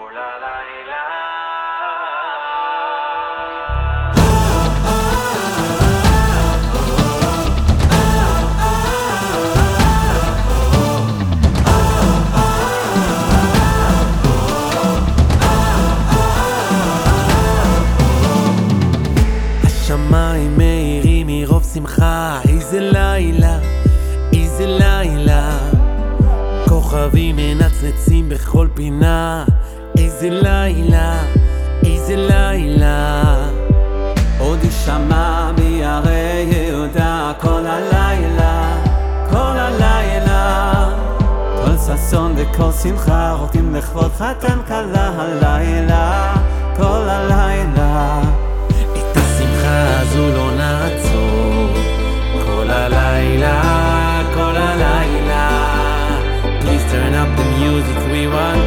כל הלילה השמיים מאירים מרוב שמחה, איזה לילה, איזה לילה. כוכבים מנצנצים בכל פינה, איזה לילה, איזה לילה. עוד יישמע מהרי יהודה כל הלילה, כל הלילה. כל ששון וכל שמחה רוטים לכבוד חתן כלה הלילה, כל הלילה. את השמחה הזו לא נעצור. כל הלילה, כל הלילה. Please turn up the music we want.